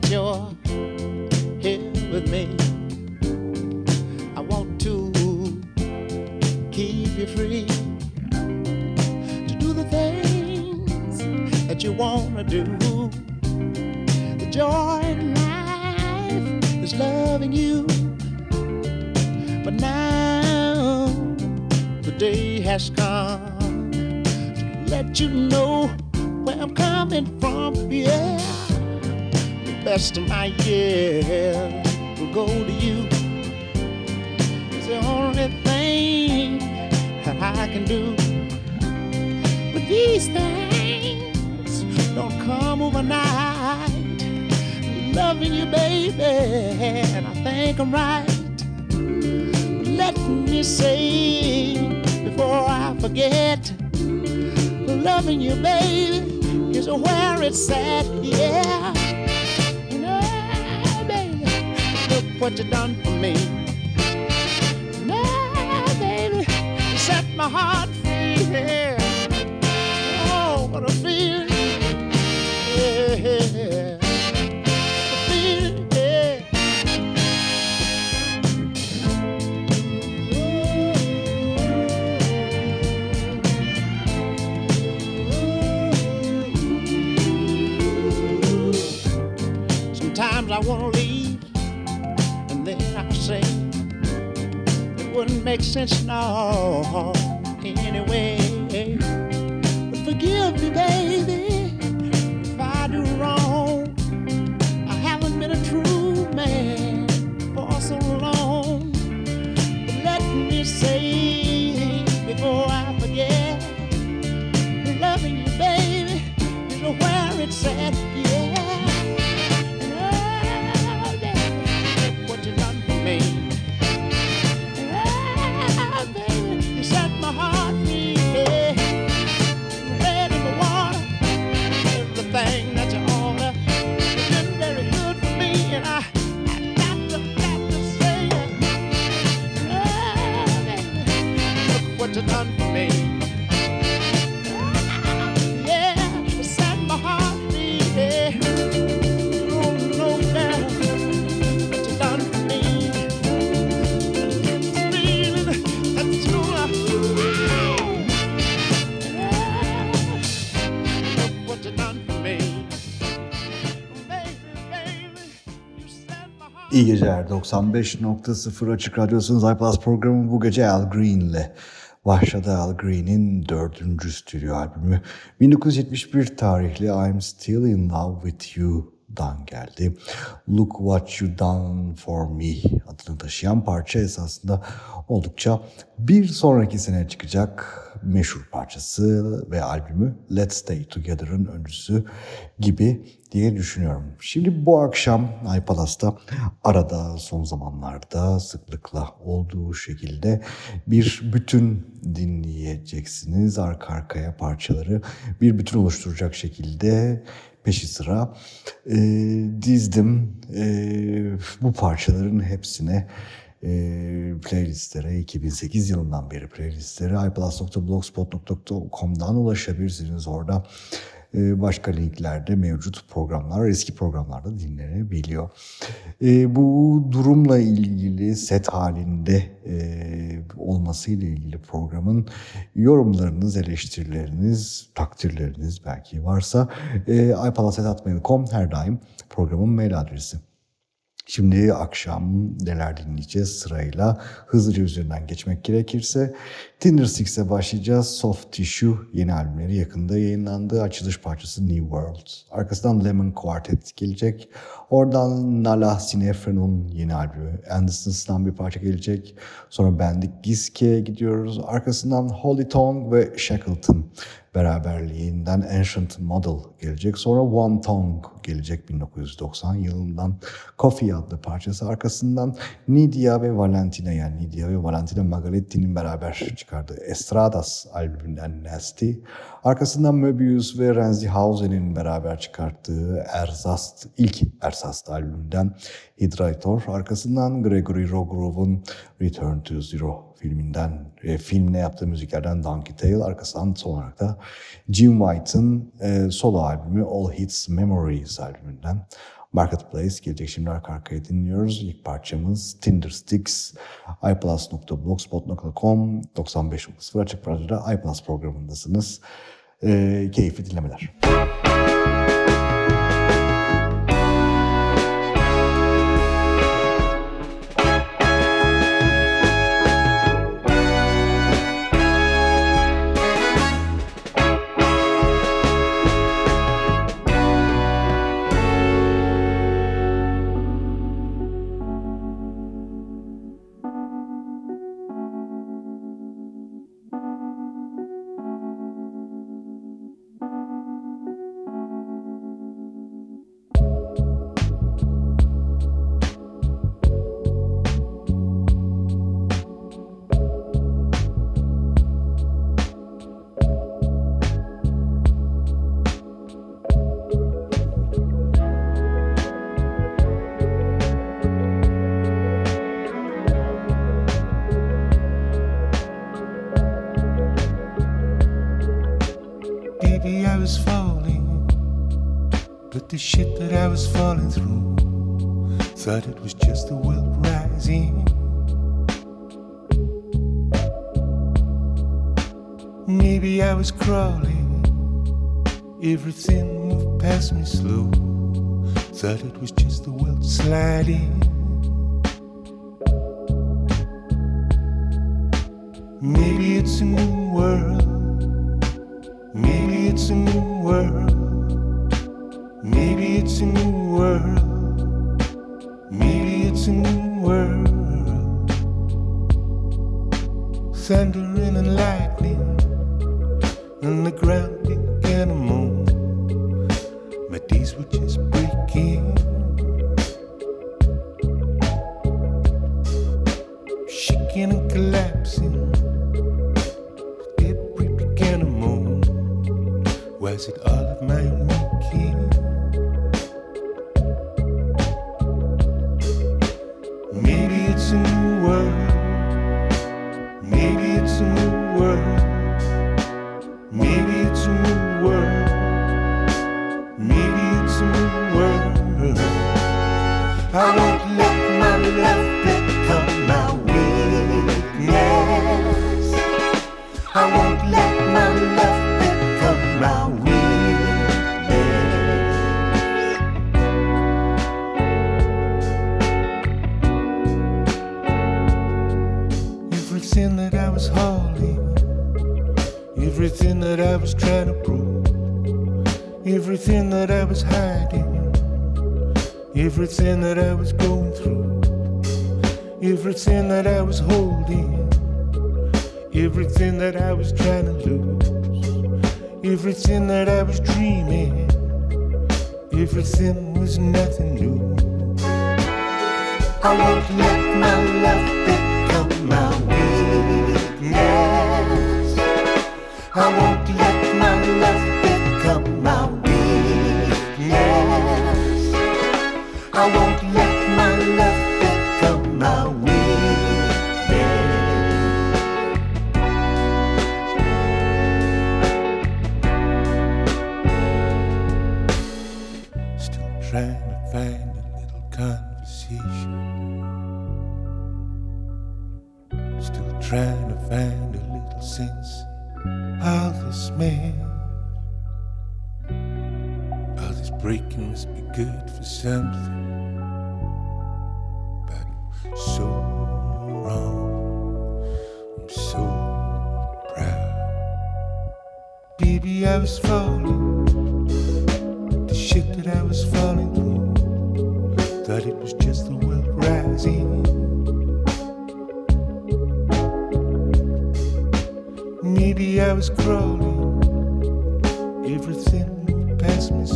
that you're here with me. I want to keep you free to do the things that you want to do. The joy in life is loving you. But now the day has come to let you know where I'm coming from. Yeah, best of my years will go to you. It's the only thing I can do. But these things don't come overnight. Loving you, baby, and I think I'm right. Let me say before I forget, loving you, baby, is where it's at. Yeah, what you done for me. Now, baby, you set my heart make sense now anyway. But forgive me, baby, İyi geceler. 95.0 Açık Radyosu'nun iPlus programı bu gece Al Green ile başladı. Al Green'in dördüncü stüdyo albümü 1971 tarihli I'm Still In Love With You'dan geldi. Look What You Done For Me adını taşıyan parça esasında oldukça bir sonraki sene çıkacak meşhur parçası ve albümü Let's Stay Together'ın öncüsü gibi diye düşünüyorum. Şimdi bu akşam iPalas'ta arada son zamanlarda sıklıkla olduğu şekilde bir bütün dinleyeceksiniz. Arka arkaya parçaları bir bütün oluşturacak şekilde peşi sıra e, dizdim. E, bu parçaların hepsine e, playlistlere 2008 yılından beri playlistlere iplus.blogspot.com'dan ulaşabilirsiniz orada. E, başka linklerde mevcut programlar, eski programlarda dinlenebiliyor. E, bu durumla ilgili set halinde e, olmasıyla ilgili programın yorumlarınız, eleştirileriniz, takdirleriniz belki varsa e, iPalas.mail.com her daim programın mail adresi. Şimdi akşam neler dinleyeceğiz sırayla hızlıca üzerinden geçmek gerekirse Tinder Six'e başlayacağız. Soft Tissue yeni albümleri yakında yayınlandı. Açılış parçası New World. Arkasından Lemon Quartet gelecek. Oradan Nala Sinefren'un yeni albümü Andersons'tan bir parça gelecek. Sonra Bendik Giske gidiyoruz. Arkasından Holy Tongue ve Shackleton beraberliğinden Ancient Model gelecek. Sonra One Tongue gelecek 1990 yılından. Coffee adlı parçası. Arkasından Nidia ve Valentina yani Nidia ve Valentina Magaletti'nin beraber çıkardığı Estradas albümünden Nasty. Arkasından Möbius ve Renzi Hausen'in beraber çıkarttığı Erzast, ilk Erzast albümünden Hydrator. Arkasından Gregory Rogorov'un Return to Zero filminden, e, filmine yaptığı müziklerden Donkey Tale. Arkasından son olarak da Jim White'ın e, solo albümü All Hits Memories albümünden Marketplace gelecek şimdi arka arkaya dinliyoruz. İlk parçamız Tinder Sticks, iplus.blogspot.com 95.0 Açık Radyo'da iPlus programındasınız. E, keyifli dinlemeler. Müzik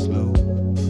slow.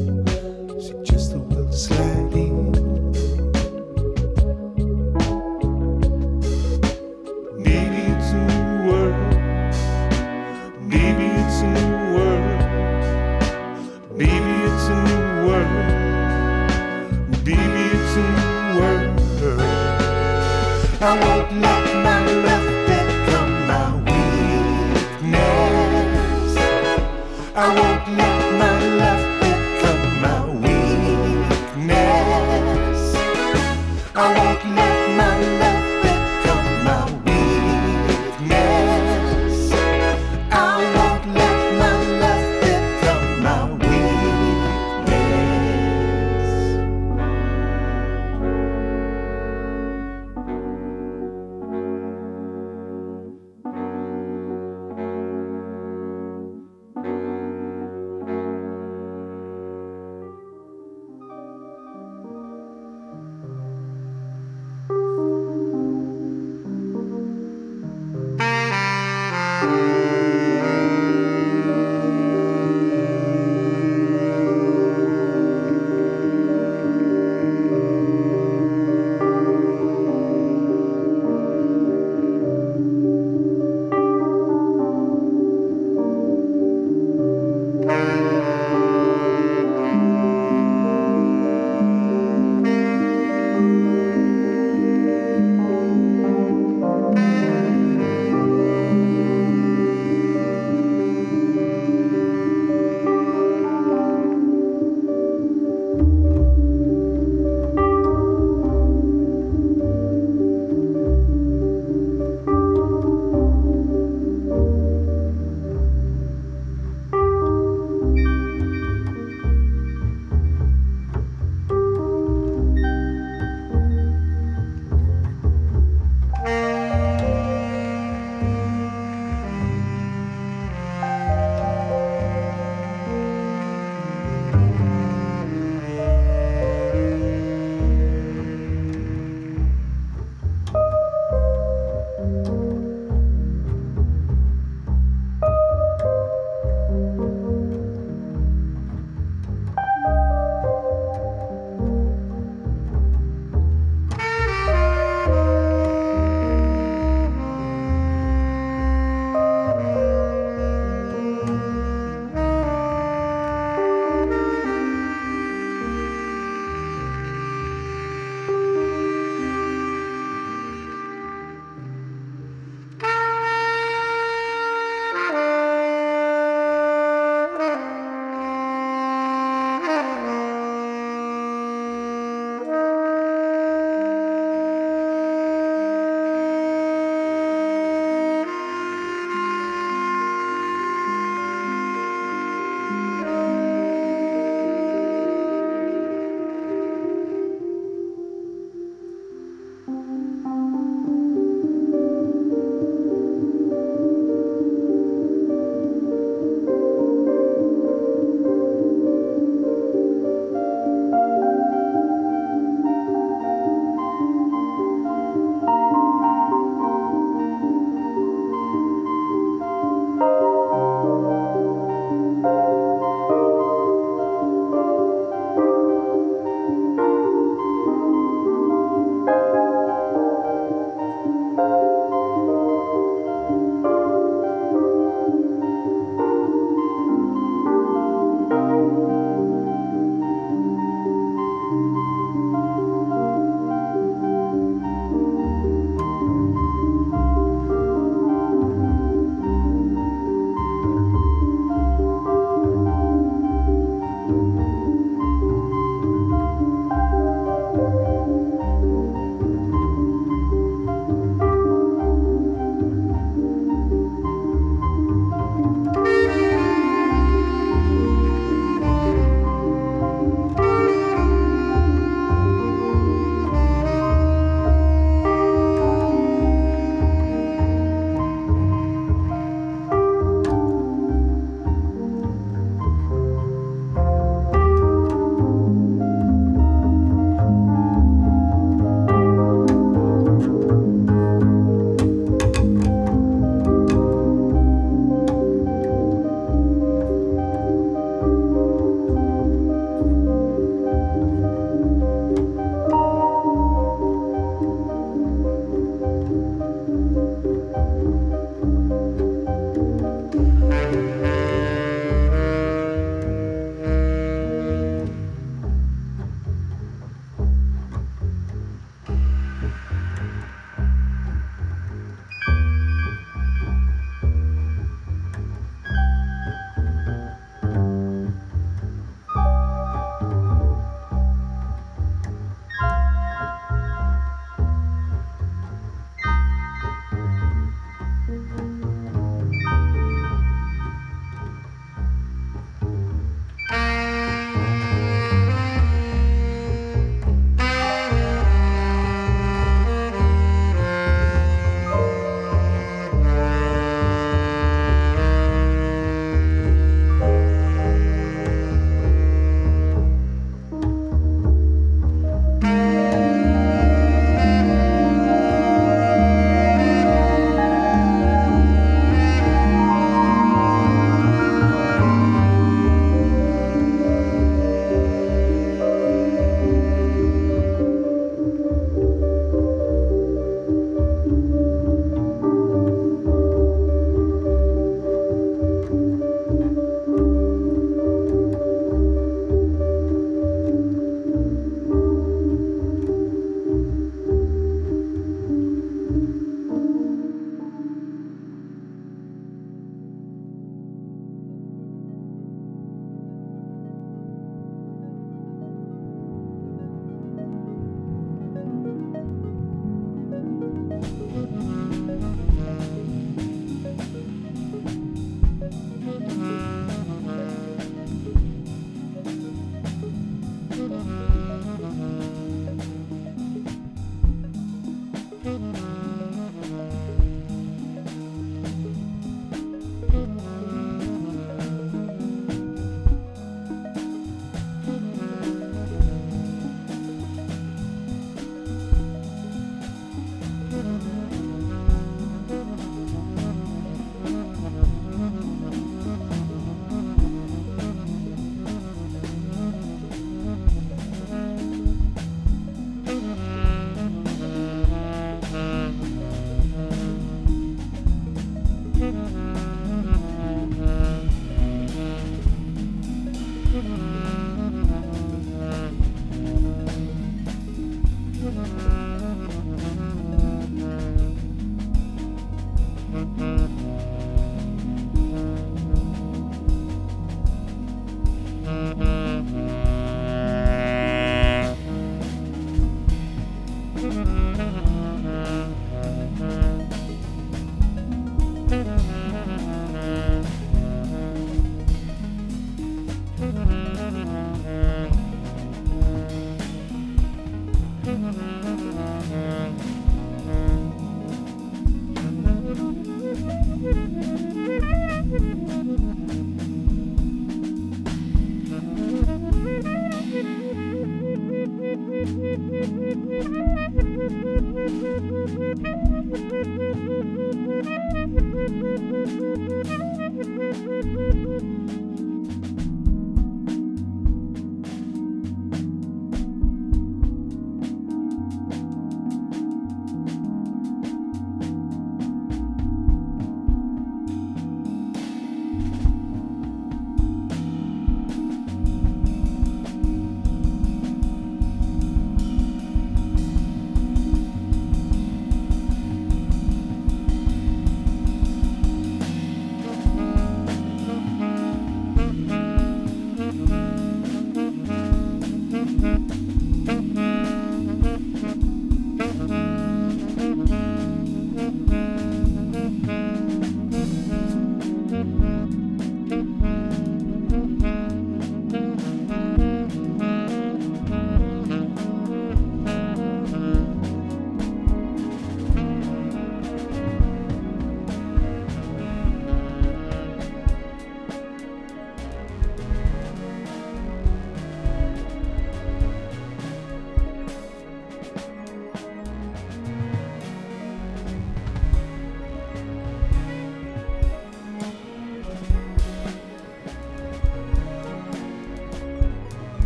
Mm-hmm.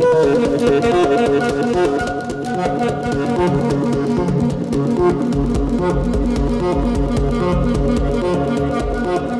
Thank you.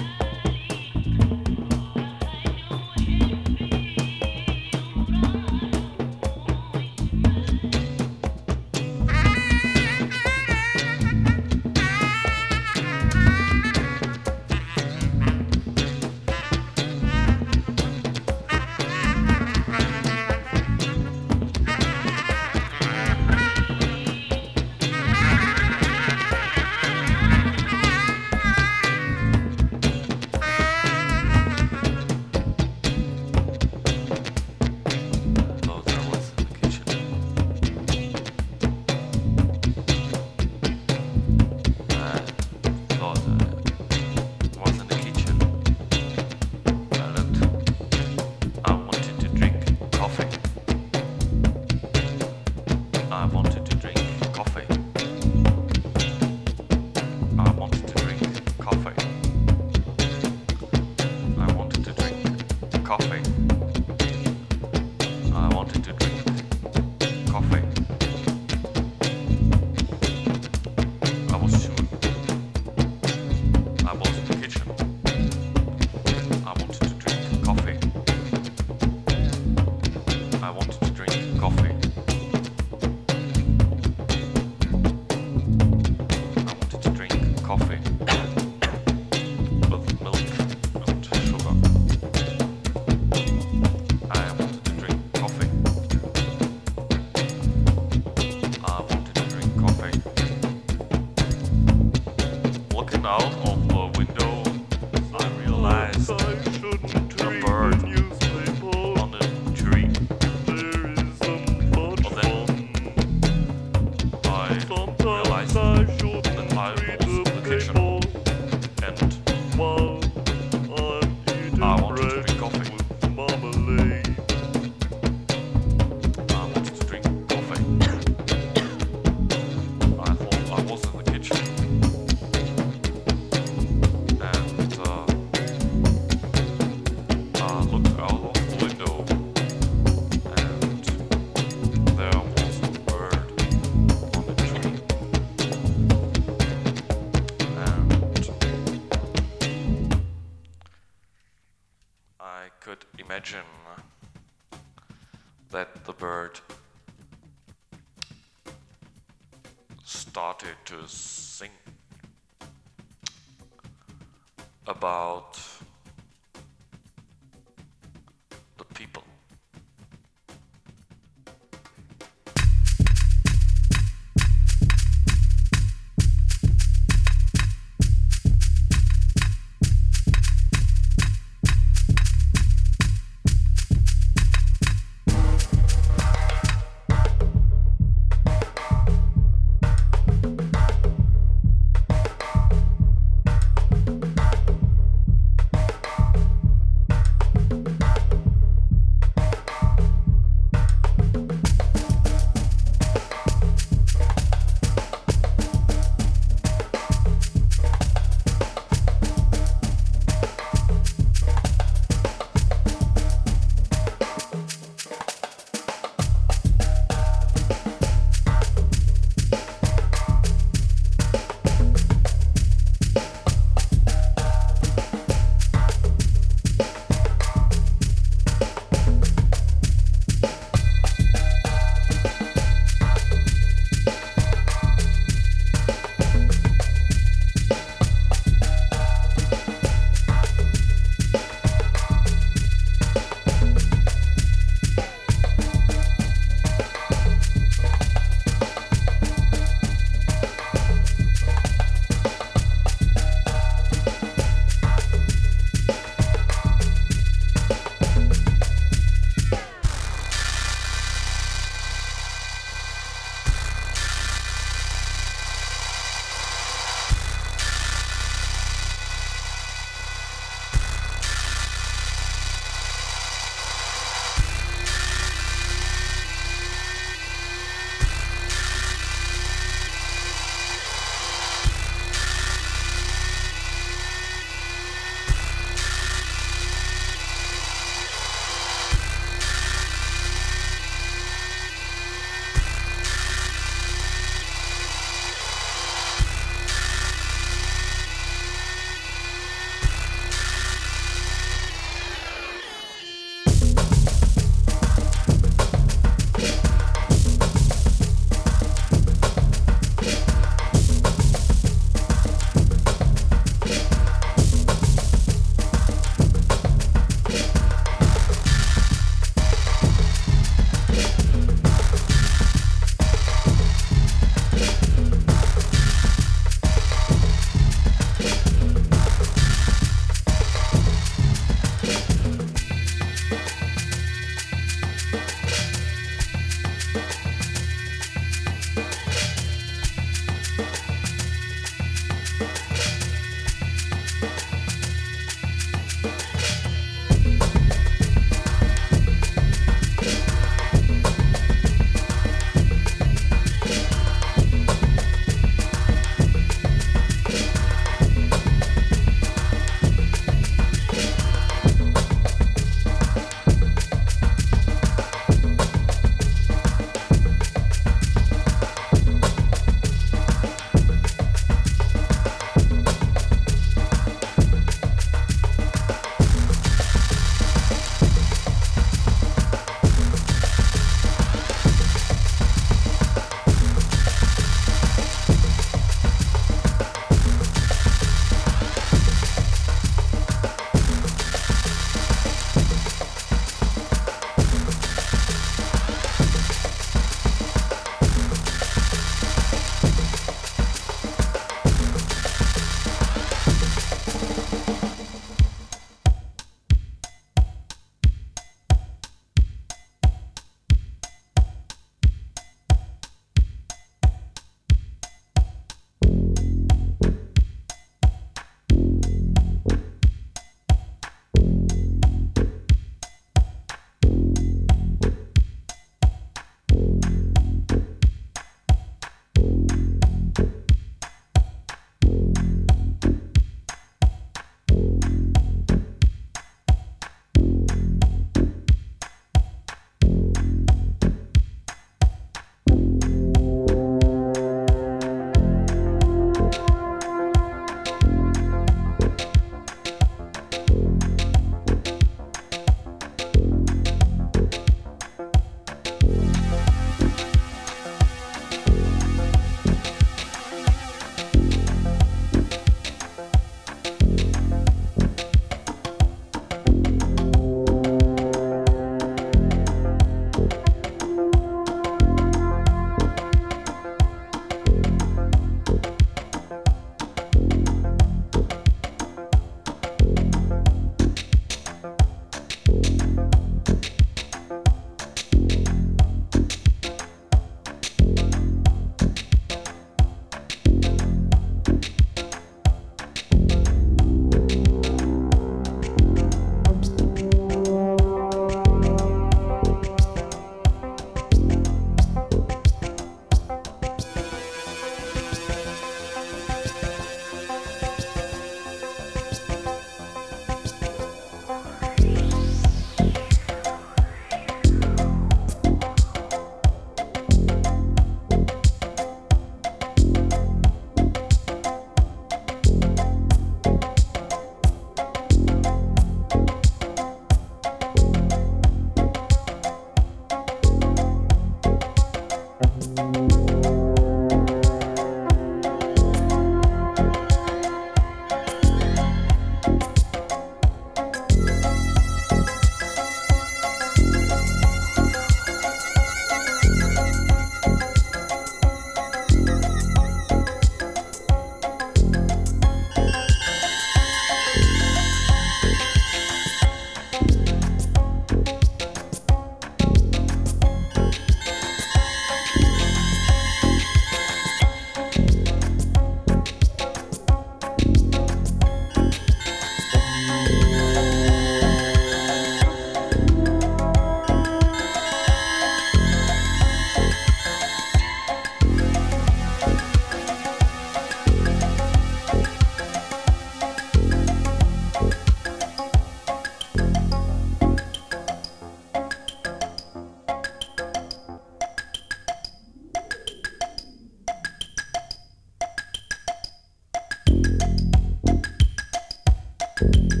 you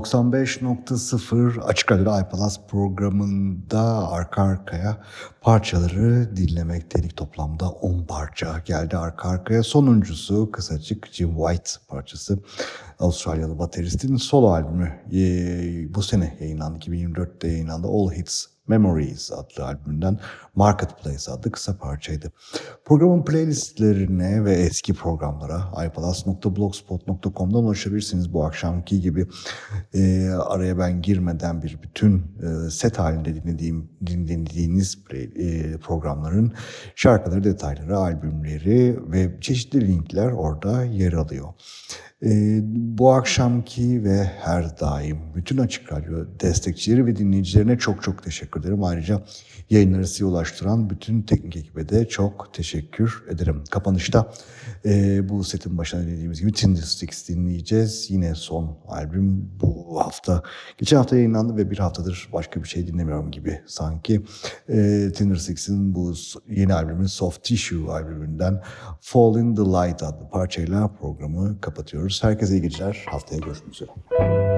95.0 Açık Radyo iPalaz programında arka arkaya parçaları dinlemekteydik. Toplamda 10 parça geldi arka arkaya. Sonuncusu kısacık Jim White parçası. Avustralyalı bateristin solo albümü ee, bu sene yayınlandı. 2024'te yayınlandı. All Hits Memories adlı albümünden Marketplace adlı kısa parçaydı. Programın playlistlerine ve eski programlara ipalas.blogspot.com'dan ulaşabilirsiniz. Bu akşamki gibi e, araya ben girmeden bir bütün e, set halinde dinlediğim dinlediğiniz play, e, programların şarkıları, detayları, albümleri ve çeşitli linkler orada yer alıyor. Ee, bu akşamki ve her daim bütün Açık Radyo destekçileri ve dinleyicilerine çok çok teşekkür ederim. Ayrıca yayınları size ulaştıran bütün teknik ekibe de çok teşekkür ederim. Kapanışta e, bu setin başına dediğimiz gibi Tinder Sticks dinleyeceğiz. Yine son albüm bu hafta. Geçen hafta yayınlandı ve bir haftadır başka bir şey dinlemiyorum gibi sanki. E, Tinder Sticks'in bu yeni albümün Soft Tissue albümünden Fall in the Light adlı parçayla programı kapatıyoruz. Herkese iyi geceler. Haftaya görüşmek üzere.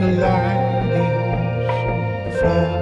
The light is falling.